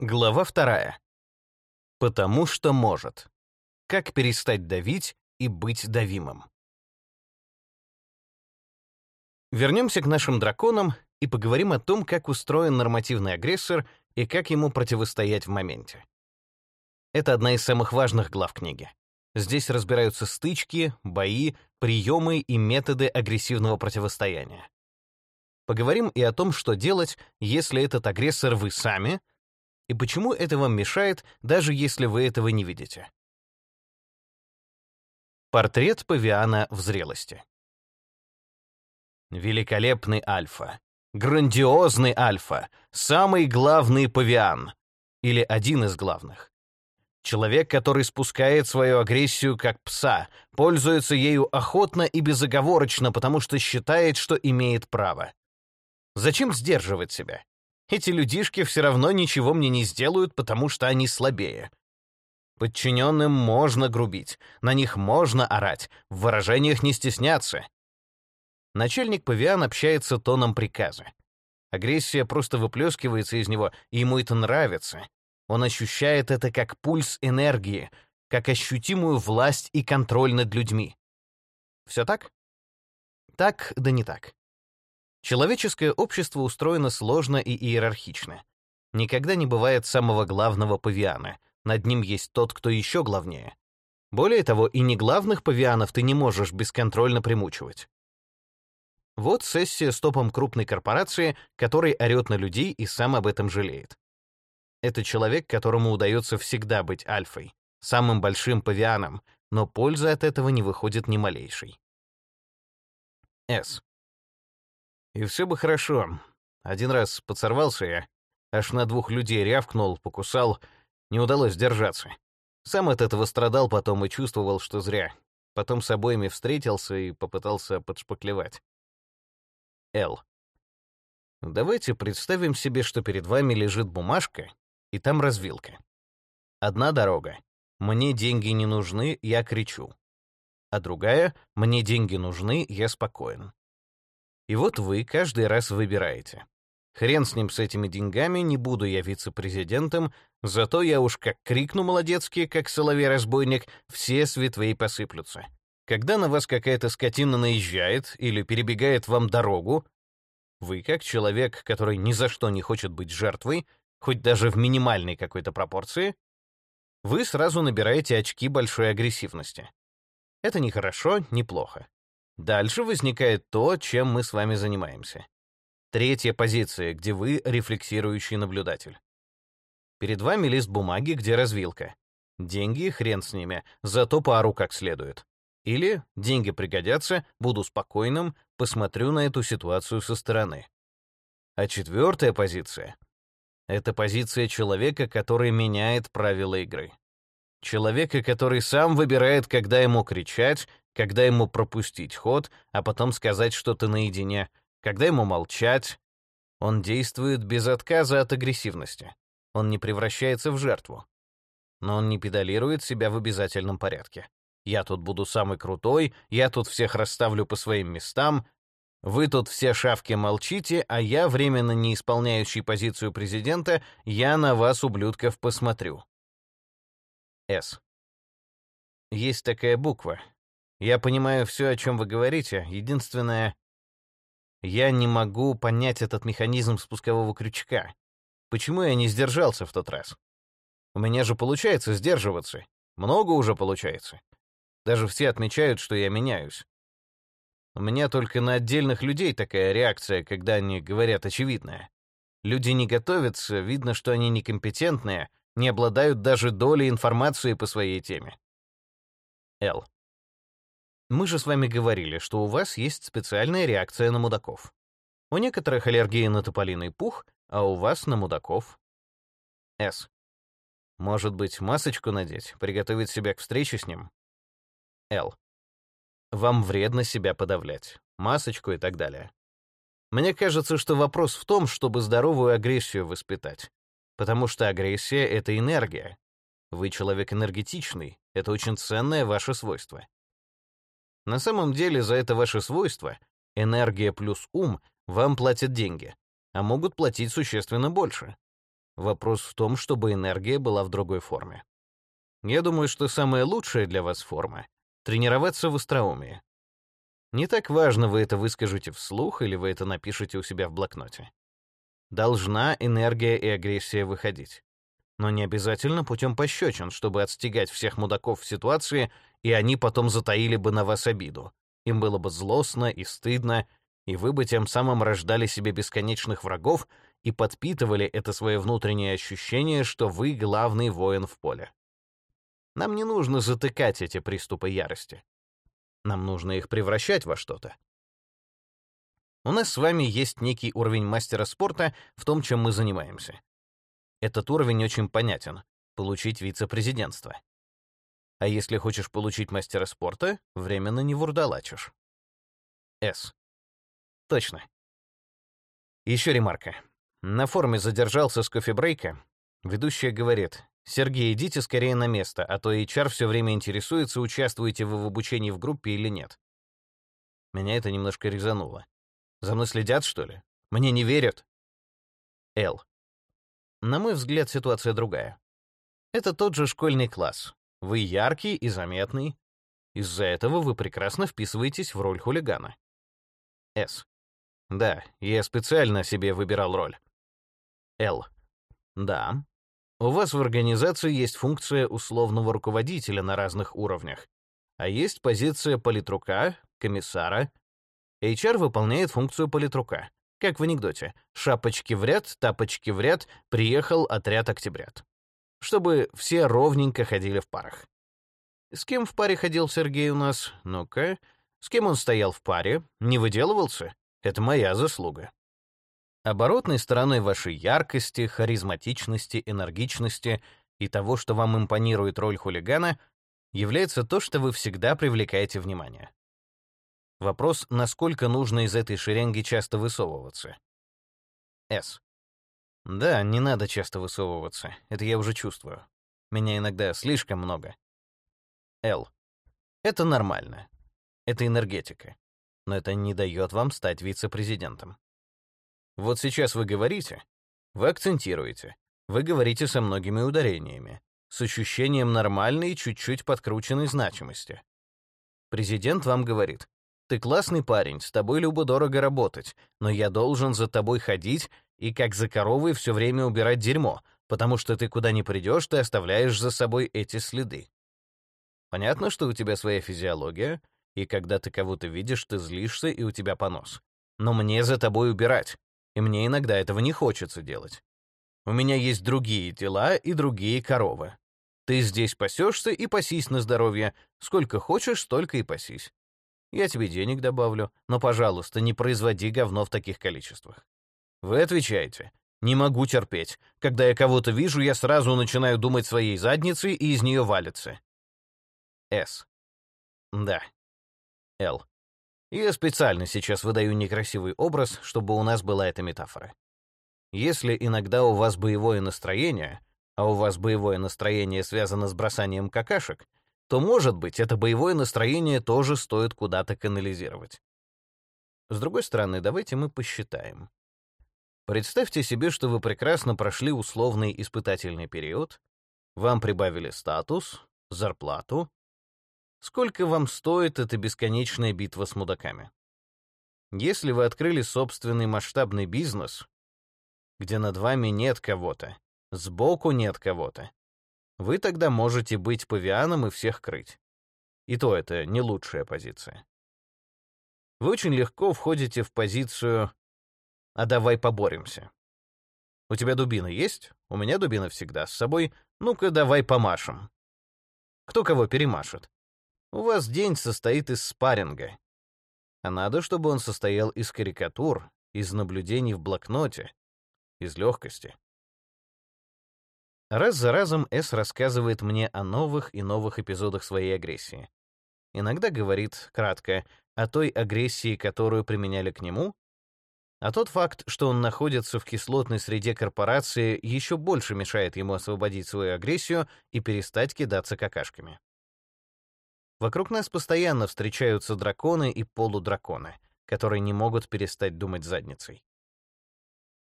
Глава вторая. Потому что может. Как перестать давить и быть давимым. Вернемся к нашим драконам и поговорим о том, как устроен нормативный агрессор и как ему противостоять в моменте. Это одна из самых важных глав книги. Здесь разбираются стычки, бои, приемы и методы агрессивного противостояния. Поговорим и о том, что делать, если этот агрессор вы сами — и почему это вам мешает, даже если вы этого не видите. Портрет павиана в зрелости. Великолепный альфа, грандиозный альфа, самый главный павиан, или один из главных. Человек, который спускает свою агрессию как пса, пользуется ею охотно и безоговорочно, потому что считает, что имеет право. Зачем сдерживать себя? Эти людишки все равно ничего мне не сделают, потому что они слабее. Подчиненным можно грубить, на них можно орать, в выражениях не стесняться. Начальник павиан общается тоном приказа. Агрессия просто выплескивается из него, и ему это нравится. Он ощущает это как пульс энергии, как ощутимую власть и контроль над людьми. Все так? Так, да не так. Человеческое общество устроено сложно и иерархично. Никогда не бывает самого главного павиана. Над ним есть тот, кто еще главнее. Более того, и не главных павианов ты не можешь бесконтрольно примучивать. Вот сессия с топом крупной корпорации, который орет на людей и сам об этом жалеет. Это человек, которому удается всегда быть альфой, самым большим павианом, но пользы от этого не выходит ни малейшей. С. И все бы хорошо. Один раз подсорвался я, аж на двух людей рявкнул, покусал, не удалось держаться. Сам от этого страдал потом и чувствовал, что зря. Потом с обоими встретился и попытался подшпаклевать. Л. Давайте представим себе, что перед вами лежит бумажка, и там развилка. Одна дорога. Мне деньги не нужны, я кричу. А другая — мне деньги нужны, я спокоен. И вот вы каждый раз выбираете. Хрен с ним с этими деньгами, не буду я вице-президентом, зато я уж как крикну молодецки, как соловей-разбойник, все с ветвей посыплются. Когда на вас какая-то скотина наезжает или перебегает вам дорогу, вы, как человек, который ни за что не хочет быть жертвой, хоть даже в минимальной какой-то пропорции, вы сразу набираете очки большой агрессивности. Это не хорошо, не плохо. Дальше возникает то, чем мы с вами занимаемся. Третья позиция, где вы рефлексирующий наблюдатель. Перед вами лист бумаги, где развилка. Деньги, хрен с ними, зато пару как следует. Или деньги пригодятся, буду спокойным, посмотрю на эту ситуацию со стороны. А четвертая позиция — это позиция человека, который меняет правила игры. Человека, который сам выбирает, когда ему кричать, когда ему пропустить ход, а потом сказать что-то наедине, когда ему молчать. Он действует без отказа от агрессивности. Он не превращается в жертву. Но он не педалирует себя в обязательном порядке. Я тут буду самый крутой, я тут всех расставлю по своим местам, вы тут все шавки молчите, а я, временно не исполняющий позицию президента, я на вас, ублюдков, посмотрю. С. Есть такая буква, я понимаю все, о чем вы говорите. Единственное, я не могу понять этот механизм спускового крючка. Почему я не сдержался в тот раз? У меня же получается сдерживаться. Много уже получается. Даже все отмечают, что я меняюсь. У меня только на отдельных людей такая реакция, когда они говорят очевидное. Люди не готовятся, видно, что они некомпетентные, не обладают даже долей информации по своей теме. Л. Мы же с вами говорили, что у вас есть специальная реакция на мудаков. У некоторых аллергия на тополиный пух, а у вас на мудаков. С. Может быть, масочку надеть, приготовить себя к встрече с ним? Л. Вам вредно себя подавлять. Масочку и так далее. Мне кажется, что вопрос в том, чтобы здоровую агрессию воспитать. Потому что агрессия — это энергия. Вы человек энергетичный, это очень ценное ваше свойство. На самом деле за это ваше свойство, энергия плюс ум, вам платят деньги, а могут платить существенно больше. Вопрос в том, чтобы энергия была в другой форме. Я думаю, что самая лучшая для вас форма — тренироваться в остроумии. Не так важно, вы это выскажете вслух или вы это напишете у себя в блокноте. Должна энергия и агрессия выходить. Но не обязательно путем пощечин, чтобы отстегать всех мудаков в ситуации, и они потом затаили бы на вас обиду. Им было бы злостно и стыдно, и вы бы тем самым рождали себе бесконечных врагов и подпитывали это свое внутреннее ощущение, что вы главный воин в поле. Нам не нужно затыкать эти приступы ярости. Нам нужно их превращать во что-то. У нас с вами есть некий уровень мастера спорта в том, чем мы занимаемся. Этот уровень очень понятен — получить вице-президентство. А если хочешь получить мастера спорта, временно не вурдалачишь. С. Точно. Еще ремарка. На форуме задержался с кофе-брейка. Ведущая говорит, «Сергей, идите скорее на место, а то HR все время интересуется, участвуете вы в обучении в группе или нет». Меня это немножко резануло. За мной следят, что ли? Мне не верят? Л. На мой взгляд, ситуация другая. Это тот же школьный класс. Вы яркий и заметный. Из-за этого вы прекрасно вписываетесь в роль хулигана. С. Да, я специально себе выбирал роль. Л. Да. У вас в организации есть функция условного руководителя на разных уровнях, а есть позиция политрука, комиссара. HR выполняет функцию политрука. Как в анекдоте. Шапочки в ряд, тапочки в ряд, приехал отряд октябрят. Чтобы все ровненько ходили в парах. С кем в паре ходил Сергей у нас? Ну-ка. С кем он стоял в паре? Не выделывался? Это моя заслуга. Оборотной стороной вашей яркости, харизматичности, энергичности и того, что вам импонирует роль хулигана, является то, что вы всегда привлекаете внимание. Вопрос, насколько нужно из этой шеренги часто высовываться. С. Да, не надо часто высовываться, это я уже чувствую. Меня иногда слишком много. Л. Это нормально. Это энергетика. Но это не дает вам стать вице-президентом. Вот сейчас вы говорите, вы акцентируете, вы говорите со многими ударениями, с ощущением нормальной и чуть-чуть подкрученной значимости. Президент вам говорит, ты классный парень, с тобой любо-дорого работать, но я должен за тобой ходить и как за коровой все время убирать дерьмо, потому что ты куда ни придешь, ты оставляешь за собой эти следы. Понятно, что у тебя своя физиология, и когда ты кого-то видишь, ты злишься, и у тебя понос. Но мне за тобой убирать и мне иногда этого не хочется делать. У меня есть другие тела и другие коровы. Ты здесь пасешься и пасись на здоровье. Сколько хочешь, столько и пасись. Я тебе денег добавлю, но, пожалуйста, не производи говно в таких количествах. Вы отвечаете. Не могу терпеть. Когда я кого-то вижу, я сразу начинаю думать своей задницей и из нее валится. С. Да. Л. Я специально сейчас выдаю некрасивый образ, чтобы у нас была эта метафора. Если иногда у вас боевое настроение, а у вас боевое настроение связано с бросанием какашек, то, может быть, это боевое настроение тоже стоит куда-то канализировать. С другой стороны, давайте мы посчитаем. Представьте себе, что вы прекрасно прошли условный испытательный период, вам прибавили статус, зарплату, Сколько вам стоит эта бесконечная битва с мудаками? Если вы открыли собственный масштабный бизнес, где над вами нет кого-то, сбоку нет кого-то, вы тогда можете быть павианом и всех крыть. И то это не лучшая позиция. Вы очень легко входите в позицию «а давай поборемся». У тебя дубина есть? У меня дубина всегда с собой. Ну-ка, давай помашем. Кто кого перемашет? У вас день состоит из спарринга. А надо, чтобы он состоял из карикатур, из наблюдений в блокноте, из легкости. Раз за разом С рассказывает мне о новых и новых эпизодах своей агрессии. Иногда говорит, кратко, о той агрессии, которую применяли к нему, а тот факт, что он находится в кислотной среде корпорации, еще больше мешает ему освободить свою агрессию и перестать кидаться какашками. Вокруг нас постоянно встречаются драконы и полудраконы, которые не могут перестать думать задницей.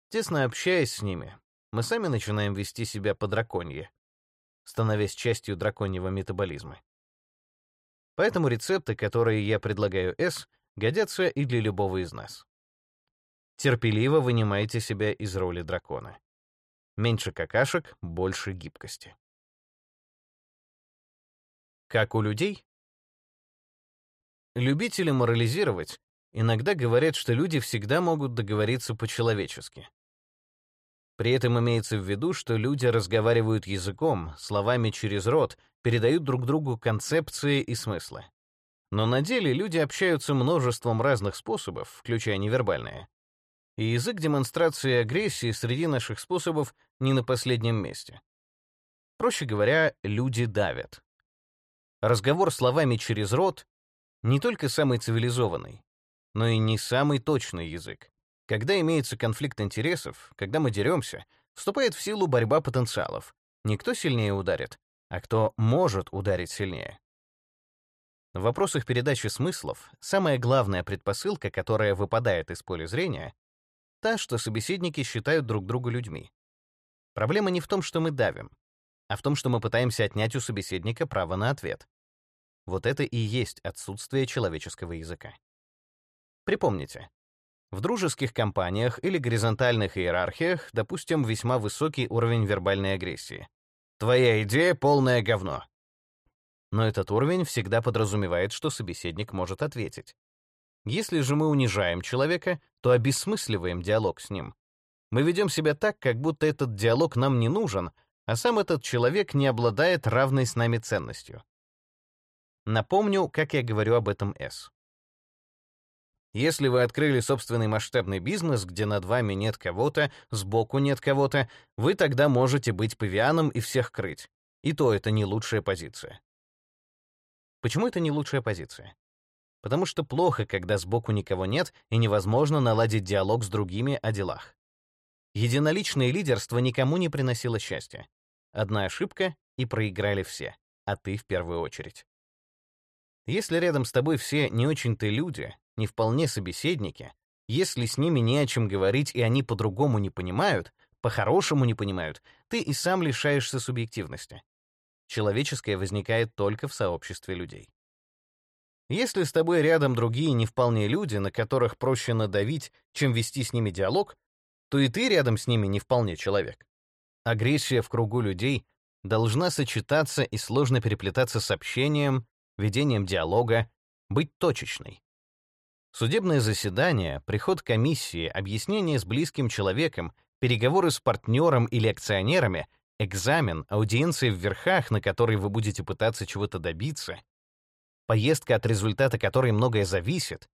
Тесно общаясь с ними, мы сами начинаем вести себя по драконье, становясь частью драконьего метаболизма. Поэтому рецепты, которые я предлагаю С, годятся и для любого из нас. Терпеливо вынимайте себя из роли дракона. Меньше какашек, больше гибкости. Как у людей? Любители морализировать иногда говорят, что люди всегда могут договориться по-человечески. При этом имеется в виду, что люди разговаривают языком, словами через рот, передают друг другу концепции и смыслы. Но на деле люди общаются множеством разных способов, включая невербальные. И язык демонстрации агрессии среди наших способов не на последнем месте. Проще говоря, люди давят. Разговор словами через рот не только самый цивилизованный, но и не самый точный язык. Когда имеется конфликт интересов, когда мы деремся, вступает в силу борьба потенциалов. Не кто сильнее ударит, а кто может ударить сильнее. В вопросах передачи смыслов самая главная предпосылка, которая выпадает из поля зрения, та, что собеседники считают друг друга людьми. Проблема не в том, что мы давим, а в том, что мы пытаемся отнять у собеседника право на ответ. Вот это и есть отсутствие человеческого языка. Припомните, в дружеских компаниях или горизонтальных иерархиях, допустим, весьма высокий уровень вербальной агрессии. Твоя идея — полное говно. Но этот уровень всегда подразумевает, что собеседник может ответить. Если же мы унижаем человека, то обесмысливаем диалог с ним. Мы ведем себя так, как будто этот диалог нам не нужен, а сам этот человек не обладает равной с нами ценностью. Напомню, как я говорю об этом С. Если вы открыли собственный масштабный бизнес, где над вами нет кого-то, сбоку нет кого-то, вы тогда можете быть павианом и всех крыть. И то это не лучшая позиция. Почему это не лучшая позиция? Потому что плохо, когда сбоку никого нет и невозможно наладить диалог с другими о делах. Единоличное лидерство никому не приносило счастья. Одна ошибка — и проиграли все, а ты в первую очередь. Если рядом с тобой все не очень-то люди, не вполне собеседники, если с ними не о чем говорить и они по-другому не понимают, по-хорошему не понимают, ты и сам лишаешься субъективности. Человеческое возникает только в сообществе людей. Если с тобой рядом другие не вполне люди, на которых проще надавить, чем вести с ними диалог, то и ты рядом с ними не вполне человек. Агрессия в кругу людей должна сочетаться и сложно переплетаться с общением, ведением диалога, быть точечной. Судебное заседание, приход комиссии, объяснение с близким человеком, переговоры с партнером или акционерами, экзамен, аудиенция в верхах, на которой вы будете пытаться чего-то добиться, поездка, от результата которой многое зависит,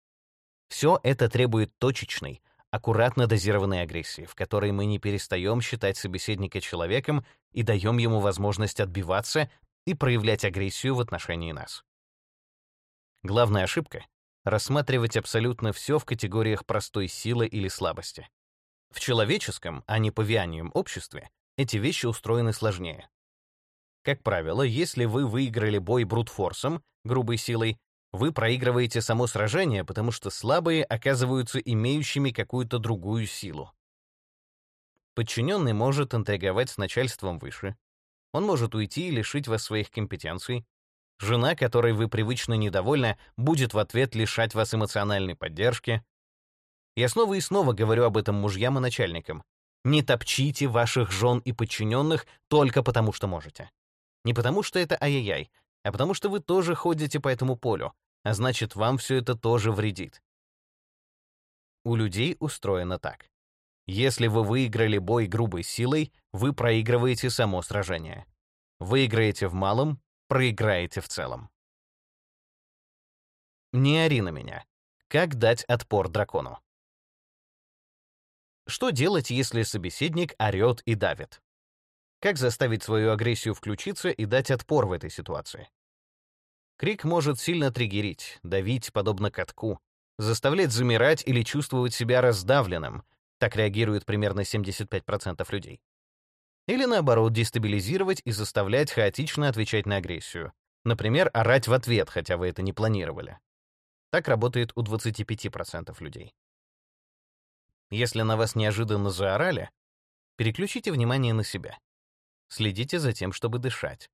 все это требует точечной, аккуратно дозированной агрессии, в которой мы не перестаем считать собеседника человеком и даем ему возможность отбиваться и проявлять агрессию в отношении нас. Главная ошибка — рассматривать абсолютно все в категориях простой силы или слабости. В человеческом, а не павианием обществе, эти вещи устроены сложнее. Как правило, если вы выиграли бой брутфорсом, грубой силой, вы проигрываете само сражение, потому что слабые оказываются имеющими какую-то другую силу. Подчиненный может интриговать с начальством выше. Он может уйти и лишить вас своих компетенций, Жена, которой вы привычно недовольны, будет в ответ лишать вас эмоциональной поддержки. Я снова и снова говорю об этом мужьям и начальникам. Не топчите ваших жен и подчиненных только потому, что можете. Не потому, что это ай-яй-яй, а потому что вы тоже ходите по этому полю, а значит, вам все это тоже вредит. У людей устроено так. Если вы выиграли бой грубой силой, вы проигрываете само сражение. Выиграете в малом, проиграете в целом. Не ори на меня. Как дать отпор дракону? Что делать, если собеседник орет и давит? Как заставить свою агрессию включиться и дать отпор в этой ситуации? Крик может сильно триггерить, давить подобно катку, заставлять замирать или чувствовать себя раздавленным. Так реагирует примерно 75% людей. Или наоборот, дестабилизировать и заставлять хаотично отвечать на агрессию. Например, орать в ответ, хотя вы это не планировали. Так работает у 25% людей. Если на вас неожиданно заорали, Переключите внимание на себя. Следите за тем, чтобы дышать.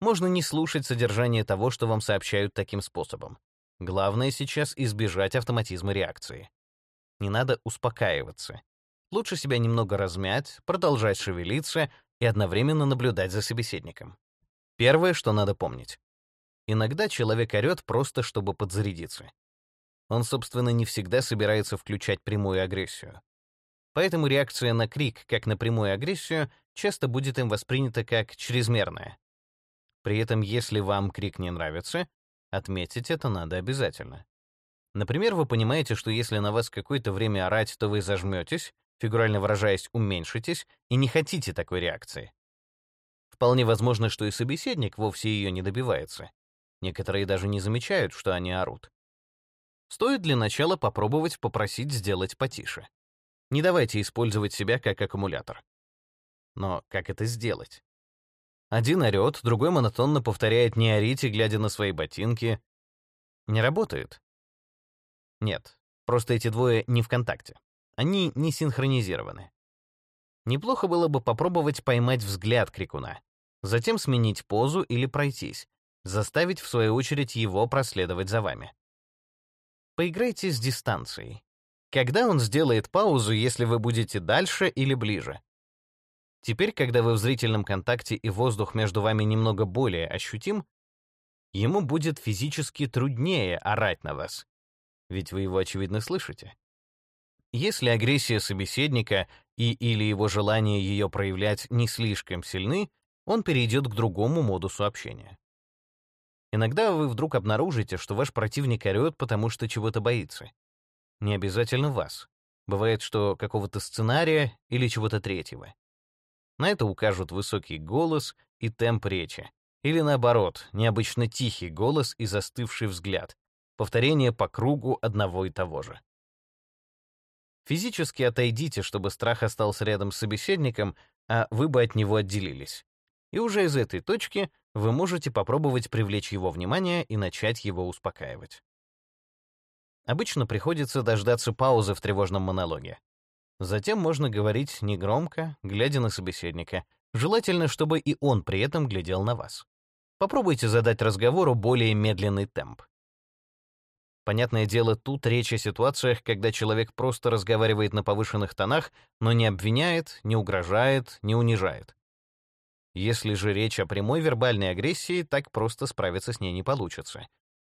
Можно не слушать содержание того, что вам сообщают таким способом. Главное сейчас избежать автоматизма реакции. Не надо успокаиваться. Лучше себя немного размять, продолжать шевелиться и одновременно наблюдать за собеседником. Первое, что надо помнить. Иногда человек орёт просто, чтобы подзарядиться. Он, собственно, не всегда собирается включать прямую агрессию. Поэтому реакция на крик, как на прямую агрессию, часто будет им воспринята как чрезмерная. При этом, если вам крик не нравится, отметить это надо обязательно. Например, вы понимаете, что если на вас какое-то время орать, то вы зажметесь, фигурально выражаясь, уменьшитесь, и не хотите такой реакции. Вполне возможно, что и собеседник вовсе ее не добивается. Некоторые даже не замечают, что они орут. Стоит для начала попробовать попросить сделать потише. Не давайте использовать себя как аккумулятор. Но как это сделать? Один орёт, другой монотонно повторяет «не орите», глядя на свои ботинки. Не работает? Нет, просто эти двое не в контакте. Они не синхронизированы. Неплохо было бы попробовать поймать взгляд крикуна, затем сменить позу или пройтись, заставить, в свою очередь, его проследовать за вами. Поиграйте с дистанцией. Когда он сделает паузу, если вы будете дальше или ближе? Теперь, когда вы в зрительном контакте и воздух между вами немного более ощутим, ему будет физически труднее орать на вас, ведь вы его, очевидно, слышите. Если агрессия собеседника и или его желание ее проявлять не слишком сильны, он перейдет к другому модусу общения. Иногда вы вдруг обнаружите, что ваш противник орёт, потому что чего-то боится. Не обязательно вас. Бывает, что какого-то сценария или чего-то третьего. На это укажут высокий голос и темп речи. Или наоборот, необычно тихий голос и застывший взгляд. Повторение по кругу одного и того же. Физически отойдите, чтобы страх остался рядом с собеседником, а вы бы от него отделились. И уже из этой точки вы можете попробовать привлечь его внимание и начать его успокаивать. Обычно приходится дождаться паузы в тревожном монологе. Затем можно говорить негромко, глядя на собеседника. Желательно, чтобы и он при этом глядел на вас. Попробуйте задать разговору более медленный темп. Понятное дело, тут речь о ситуациях, когда человек просто разговаривает на повышенных тонах, но не обвиняет, не угрожает, не унижает. Если же речь о прямой вербальной агрессии, так просто справиться с ней не получится.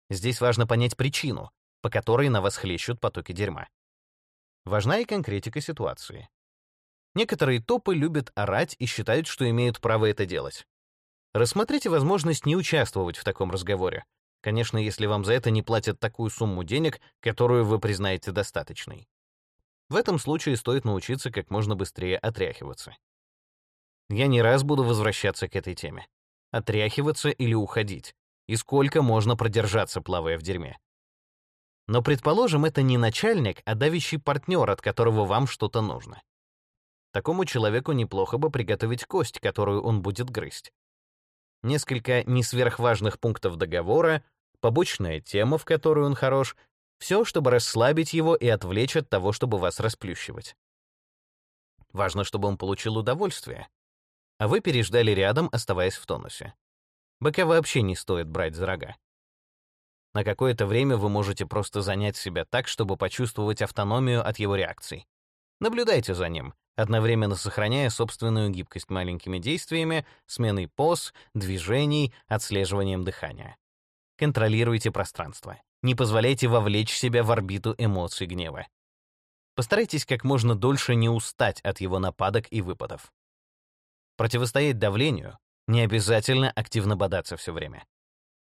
Здесь важно понять причину, по которой на вас хлещут потоки дерьма. Важна и конкретика ситуации. Некоторые топы любят орать и считают, что имеют право это делать. Рассмотрите возможность не участвовать в таком разговоре. Конечно, если вам за это не платят такую сумму денег, которую вы признаете достаточной. В этом случае стоит научиться как можно быстрее отряхиваться. Я не раз буду возвращаться к этой теме. Отряхиваться или уходить. И сколько можно продержаться, плавая в дерьме. Но, предположим, это не начальник, а давящий партнер, от которого вам что-то нужно. Такому человеку неплохо бы приготовить кость, которую он будет грызть. Несколько несверхважных пунктов договора, побочная тема, в которую он хорош, все, чтобы расслабить его и отвлечь от того, чтобы вас расплющивать. Важно, чтобы он получил удовольствие. А вы переждали рядом, оставаясь в тонусе. Быка вообще не стоит брать за рога. На какое-то время вы можете просто занять себя так, чтобы почувствовать автономию от его реакций. Наблюдайте за ним, одновременно сохраняя собственную гибкость маленькими действиями, сменой поз, движений, отслеживанием дыхания. Контролируйте пространство. Не позволяйте вовлечь себя в орбиту эмоций гнева. Постарайтесь как можно дольше не устать от его нападок и выпадов. Противостоять давлению не обязательно активно бодаться все время.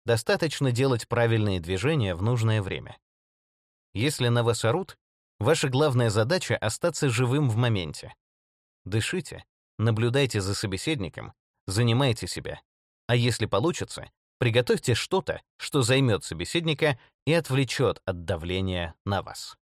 Достаточно делать правильные движения в нужное время. Если на вас орут, ваша главная задача — остаться живым в моменте. Дышите, наблюдайте за собеседником, занимайте себя. А если получится, приготовьте что-то, что займет собеседника и отвлечет от давления на вас.